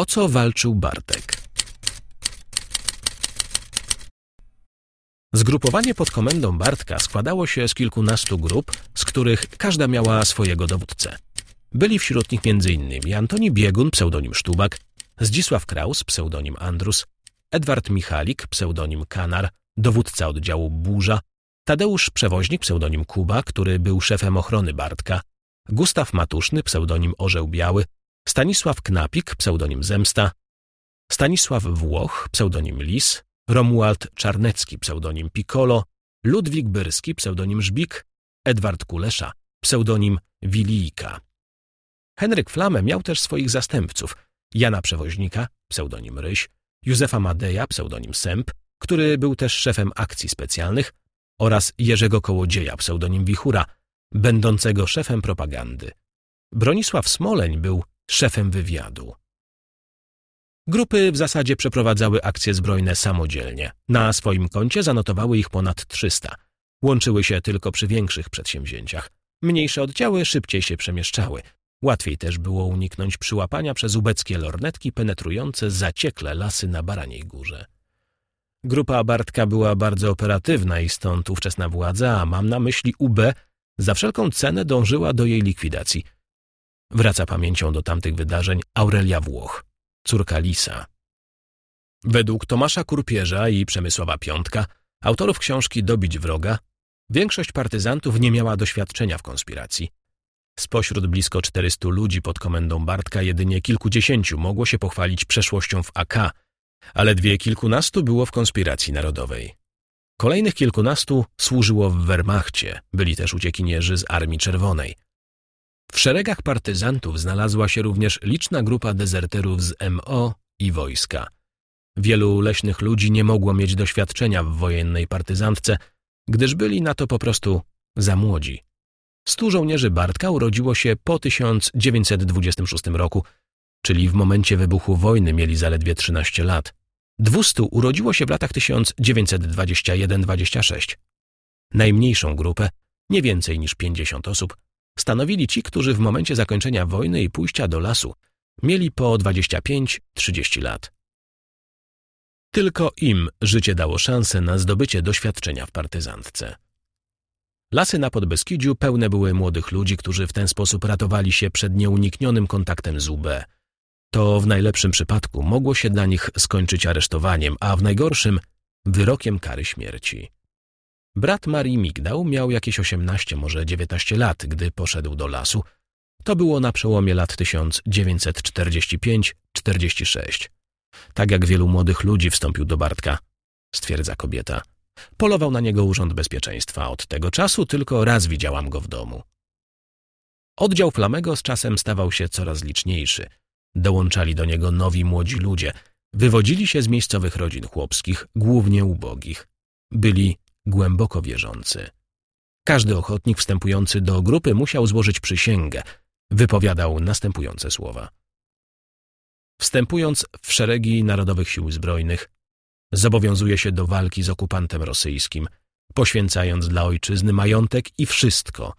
O co walczył Bartek? Zgrupowanie pod komendą Bartka składało się z kilkunastu grup, z których każda miała swojego dowódcę. Byli wśród nich m.in. Antoni Biegun, pseudonim Sztubak, Zdzisław Kraus, pseudonim Andrus, Edward Michalik, pseudonim Kanar, dowódca oddziału Burza, Tadeusz Przewoźnik, pseudonim Kuba, który był szefem ochrony Bartka, Gustaw Matuszny, pseudonim Orzeł Biały, Stanisław Knapik, pseudonim Zemsta, Stanisław Włoch, pseudonim Lis, Romuald Czarnecki, pseudonim Piccolo, Ludwik Byrski, pseudonim Żbik, Edward Kulesza, pseudonim Wilijka. Henryk Flamę miał też swoich zastępców, Jana Przewoźnika, pseudonim Ryś, Józefa Madeja, pseudonim Sęp, który był też szefem akcji specjalnych, oraz Jerzego Kołodzieja, pseudonim Wichura, będącego szefem propagandy. Bronisław Smoleń był szefem wywiadu. Grupy w zasadzie przeprowadzały akcje zbrojne samodzielnie. Na swoim koncie zanotowały ich ponad 300. Łączyły się tylko przy większych przedsięwzięciach. Mniejsze oddziały szybciej się przemieszczały. Łatwiej też było uniknąć przyłapania przez ubeckie lornetki penetrujące zaciekle lasy na Baraniej Górze. Grupa Bartka była bardzo operatywna i stąd ówczesna władza, a mam na myśli UB, za wszelką cenę dążyła do jej likwidacji. Wraca pamięcią do tamtych wydarzeń Aurelia Włoch, córka Lisa. Według Tomasza Kurpierza i Przemysława Piątka, autorów książki Dobić wroga, większość partyzantów nie miała doświadczenia w konspiracji. Spośród blisko 400 ludzi pod komendą Bartka jedynie kilkudziesięciu mogło się pochwalić przeszłością w AK, ale dwie kilkunastu było w konspiracji narodowej. Kolejnych kilkunastu służyło w Wehrmachcie, byli też uciekinierzy z Armii Czerwonej. W szeregach partyzantów znalazła się również liczna grupa dezerterów z MO i wojska. Wielu leśnych ludzi nie mogło mieć doświadczenia w wojennej partyzantce, gdyż byli na to po prostu za młodzi. Stu żołnierzy Bartka urodziło się po 1926 roku, czyli w momencie wybuchu wojny mieli zaledwie 13 lat. Dwustu urodziło się w latach 1921-26. Najmniejszą grupę, nie więcej niż 50 osób, stanowili ci, którzy w momencie zakończenia wojny i pójścia do lasu mieli po 25-30 lat. Tylko im życie dało szansę na zdobycie doświadczenia w partyzantce. Lasy na Podbeskidziu pełne były młodych ludzi, którzy w ten sposób ratowali się przed nieuniknionym kontaktem z UB. To w najlepszym przypadku mogło się dla nich skończyć aresztowaniem, a w najgorszym wyrokiem kary śmierci. Brat Marii Migdał miał jakieś 18, może 19 lat, gdy poszedł do lasu. To było na przełomie lat 1945-46. Tak jak wielu młodych ludzi wstąpił do Bartka, stwierdza kobieta. Polował na niego Urząd Bezpieczeństwa. Od tego czasu tylko raz widziałam go w domu. Oddział Flamego z czasem stawał się coraz liczniejszy. Dołączali do niego nowi młodzi ludzie. Wywodzili się z miejscowych rodzin chłopskich, głównie ubogich. Byli głęboko wierzący. Każdy ochotnik wstępujący do grupy musiał złożyć przysięgę. Wypowiadał następujące słowa. Wstępując w szeregi Narodowych Sił Zbrojnych, zobowiązuje się do walki z okupantem rosyjskim, poświęcając dla ojczyzny majątek i wszystko,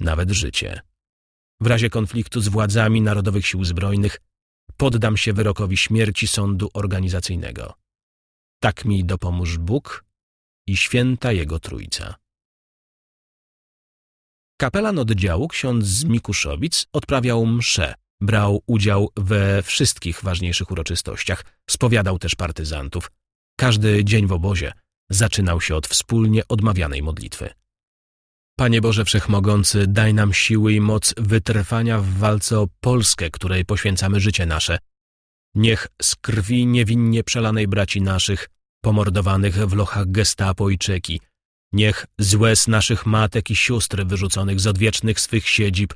nawet życie. W razie konfliktu z władzami Narodowych Sił Zbrojnych poddam się wyrokowi śmierci sądu organizacyjnego. Tak mi dopomóż Bóg i święta Jego Trójca. Kapelan oddziału, ksiądz Mikuszowic, odprawiał msze, brał udział we wszystkich ważniejszych uroczystościach, spowiadał też partyzantów. Każdy dzień w obozie zaczynał się od wspólnie odmawianej modlitwy. Panie Boże Wszechmogący, daj nam siły i moc wytrwania w walce o Polskę, której poświęcamy życie nasze. Niech z krwi niewinnie przelanej braci naszych, pomordowanych w lochach gestapo i czeki, niech z łez naszych matek i sióstr wyrzuconych z odwiecznych swych siedzib,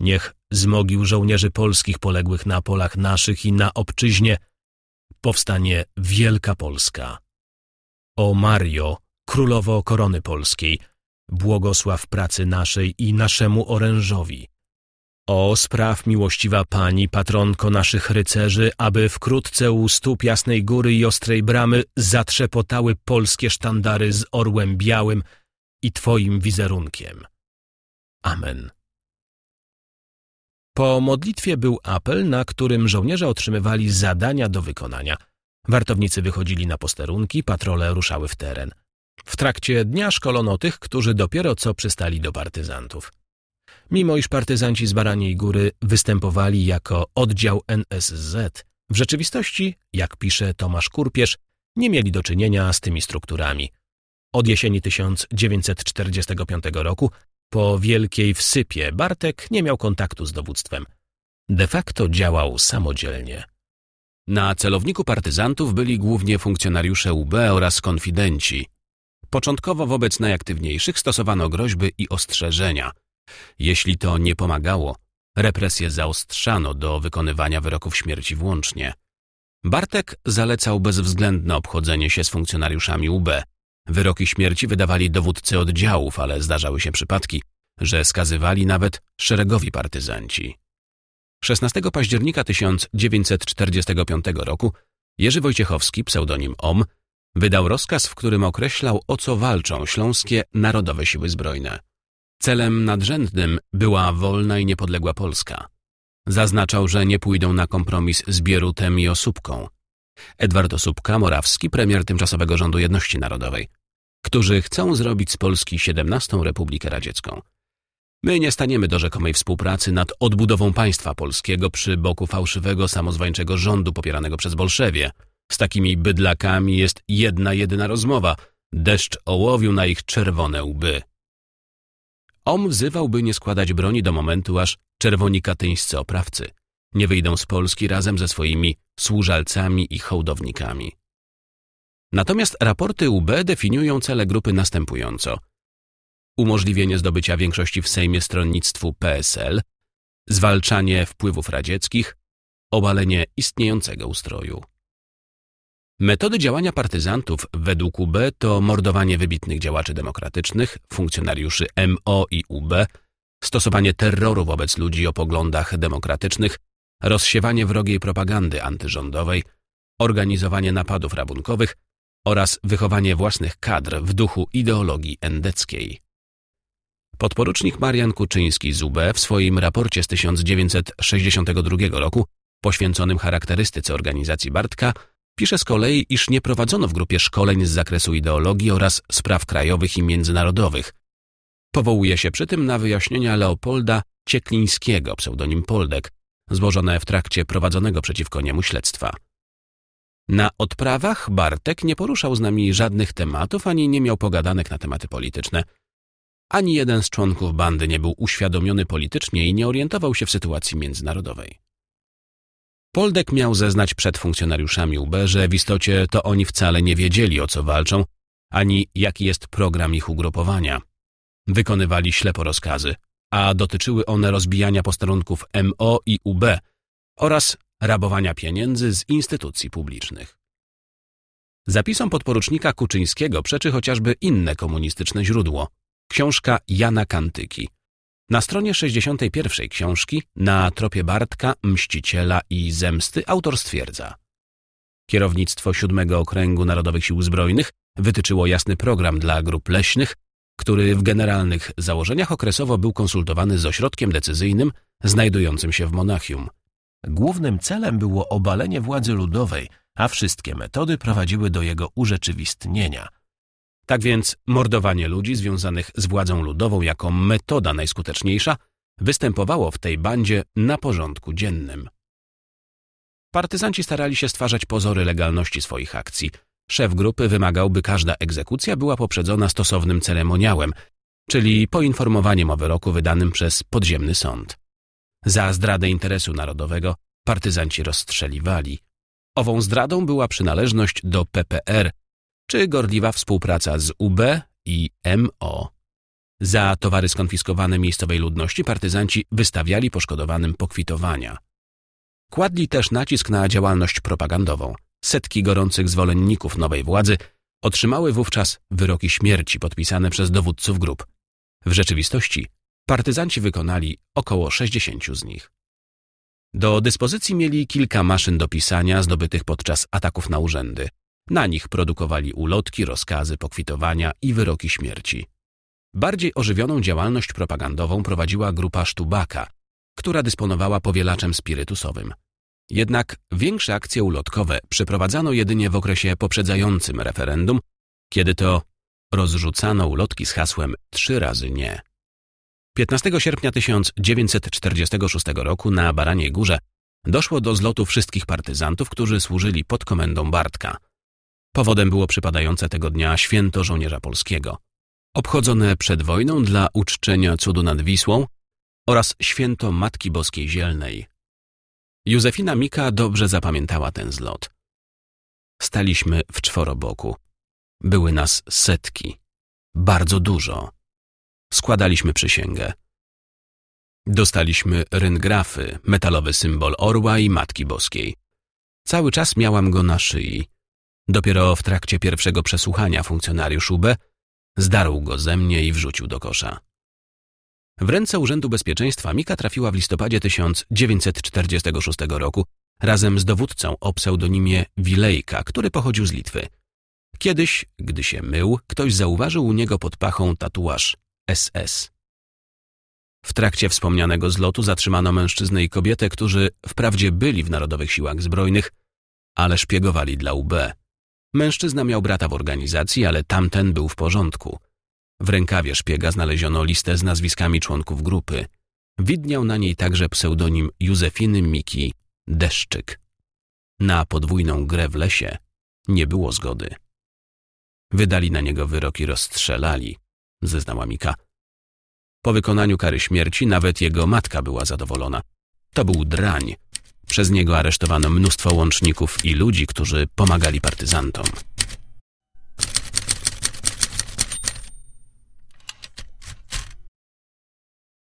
niech z mogił żołnierzy polskich poległych na polach naszych i na obczyźnie powstanie Wielka Polska. O Mario, królowo korony polskiej, błogosław pracy naszej i naszemu orężowi. O, spraw miłościwa Pani, patronko naszych rycerzy, aby wkrótce u stóp Jasnej Góry i Ostrej Bramy zatrzepotały polskie sztandary z orłem białym i Twoim wizerunkiem. Amen. Po modlitwie był apel, na którym żołnierze otrzymywali zadania do wykonania. Wartownicy wychodzili na posterunki, patrole ruszały w teren. W trakcie dnia szkolono tych, którzy dopiero co przystali do partyzantów. Mimo iż partyzanci z Baraniej Góry występowali jako oddział NSZ, w rzeczywistości, jak pisze Tomasz Kurpierz, nie mieli do czynienia z tymi strukturami. Od jesieni 1945 roku po wielkiej wsypie Bartek nie miał kontaktu z dowództwem. De facto działał samodzielnie. Na celowniku partyzantów byli głównie funkcjonariusze UB oraz konfidenci. Początkowo wobec najaktywniejszych stosowano groźby i ostrzeżenia. Jeśli to nie pomagało, represje zaostrzano do wykonywania wyroków śmierci włącznie. Bartek zalecał bezwzględne obchodzenie się z funkcjonariuszami UB. Wyroki śmierci wydawali dowódcy oddziałów, ale zdarzały się przypadki, że skazywali nawet szeregowi partyzanci. 16 października 1945 roku Jerzy Wojciechowski, pseudonim OM, wydał rozkaz, w którym określał, o co walczą śląskie Narodowe Siły Zbrojne. Celem nadrzędnym była wolna i niepodległa Polska. Zaznaczał, że nie pójdą na kompromis z Bierutem i Osóbką. Edward Osóbka, Morawski, premier tymczasowego rządu Jedności Narodowej, którzy chcą zrobić z Polski 17. Republikę Radziecką. My nie staniemy do rzekomej współpracy nad odbudową państwa polskiego przy boku fałszywego, samozwańczego rządu popieranego przez Bolszewie. Z takimi bydlakami jest jedna jedyna rozmowa. Deszcz ołowiu na ich czerwone łby. Om wzywał, by nie składać broni do momentu, aż czerwoni katyńscy oprawcy nie wyjdą z Polski razem ze swoimi służalcami i hołdownikami. Natomiast raporty UB definiują cele grupy następująco. Umożliwienie zdobycia większości w Sejmie stronnictwu PSL, zwalczanie wpływów radzieckich, obalenie istniejącego ustroju. Metody działania partyzantów według UB to mordowanie wybitnych działaczy demokratycznych, funkcjonariuszy MO i UB, stosowanie terroru wobec ludzi o poglądach demokratycznych, rozsiewanie wrogiej propagandy antyrządowej, organizowanie napadów rabunkowych oraz wychowanie własnych kadr w duchu ideologii endeckiej. Podporucznik Marian Kuczyński z UB w swoim raporcie z 1962 roku poświęconym charakterystyce organizacji Bartka Pisze z kolei, iż nie prowadzono w grupie szkoleń z zakresu ideologii oraz spraw krajowych i międzynarodowych. Powołuje się przy tym na wyjaśnienia Leopolda Cieklińskiego, pseudonim Poldek, złożone w trakcie prowadzonego przeciwko niemu śledztwa. Na odprawach Bartek nie poruszał z nami żadnych tematów, ani nie miał pogadanek na tematy polityczne. Ani jeden z członków bandy nie był uświadomiony politycznie i nie orientował się w sytuacji międzynarodowej. Poldek miał zeznać przed funkcjonariuszami UB, że w istocie to oni wcale nie wiedzieli, o co walczą, ani jaki jest program ich ugrupowania. Wykonywali ślepo rozkazy, a dotyczyły one rozbijania posterunków MO i UB oraz rabowania pieniędzy z instytucji publicznych. Zapisom podporucznika Kuczyńskiego przeczy chociażby inne komunistyczne źródło – książka Jana Kantyki – na stronie 61 książki, na tropie Bartka, Mściciela i Zemsty, autor stwierdza Kierownictwo siódmego Okręgu Narodowych Sił Zbrojnych wytyczyło jasny program dla grup leśnych, który w generalnych założeniach okresowo był konsultowany z ośrodkiem decyzyjnym znajdującym się w Monachium. Głównym celem było obalenie władzy ludowej, a wszystkie metody prowadziły do jego urzeczywistnienia – tak więc mordowanie ludzi związanych z władzą ludową jako metoda najskuteczniejsza występowało w tej bandzie na porządku dziennym. Partyzanci starali się stwarzać pozory legalności swoich akcji. Szef grupy wymagał, by każda egzekucja była poprzedzona stosownym ceremoniałem, czyli poinformowaniem o wyroku wydanym przez podziemny sąd. Za zdradę interesu narodowego partyzanci rozstrzeliwali. Ową zdradą była przynależność do PPR, czy gorliwa współpraca z UB i MO. Za towary skonfiskowane miejscowej ludności partyzanci wystawiali poszkodowanym pokwitowania. Kładli też nacisk na działalność propagandową. Setki gorących zwolenników nowej władzy otrzymały wówczas wyroki śmierci podpisane przez dowódców grup. W rzeczywistości partyzanci wykonali około 60 z nich. Do dyspozycji mieli kilka maszyn do pisania zdobytych podczas ataków na urzędy. Na nich produkowali ulotki, rozkazy, pokwitowania i wyroki śmierci. Bardziej ożywioną działalność propagandową prowadziła grupa Sztubaka, która dysponowała powielaczem spirytusowym. Jednak większe akcje ulotkowe przeprowadzano jedynie w okresie poprzedzającym referendum, kiedy to rozrzucano ulotki z hasłem trzy razy nie. 15 sierpnia 1946 roku na Baraniej Górze doszło do zlotu wszystkich partyzantów, którzy służyli pod komendą Bartka. Powodem było przypadające tego dnia święto żołnierza polskiego, obchodzone przed wojną dla uczczenia cudu nad Wisłą oraz święto Matki Boskiej Zielnej. Józefina Mika dobrze zapamiętała ten zlot. Staliśmy w czworoboku. Były nas setki. Bardzo dużo. Składaliśmy przysięgę. Dostaliśmy ryngrafy, metalowy symbol orła i Matki Boskiej. Cały czas miałam go na szyi. Dopiero w trakcie pierwszego przesłuchania funkcjonariusz UB zdarł go ze mnie i wrzucił do kosza. W ręce Urzędu Bezpieczeństwa Mika trafiła w listopadzie 1946 roku razem z dowódcą o pseudonimie Wilejka, który pochodził z Litwy. Kiedyś, gdy się mył, ktoś zauważył u niego pod pachą tatuaż SS. W trakcie wspomnianego zlotu zatrzymano mężczyznę i kobietę, którzy wprawdzie byli w Narodowych Siłach Zbrojnych, ale szpiegowali dla UB. Mężczyzna miał brata w organizacji, ale tamten był w porządku. W rękawie szpiega znaleziono listę z nazwiskami członków grupy. Widniał na niej także pseudonim Józefiny Miki Deszczyk. Na podwójną grę w lesie nie było zgody. Wydali na niego wyrok i rozstrzelali, zeznała Mika. Po wykonaniu kary śmierci nawet jego matka była zadowolona. To był drań. Przez niego aresztowano mnóstwo łączników i ludzi, którzy pomagali partyzantom.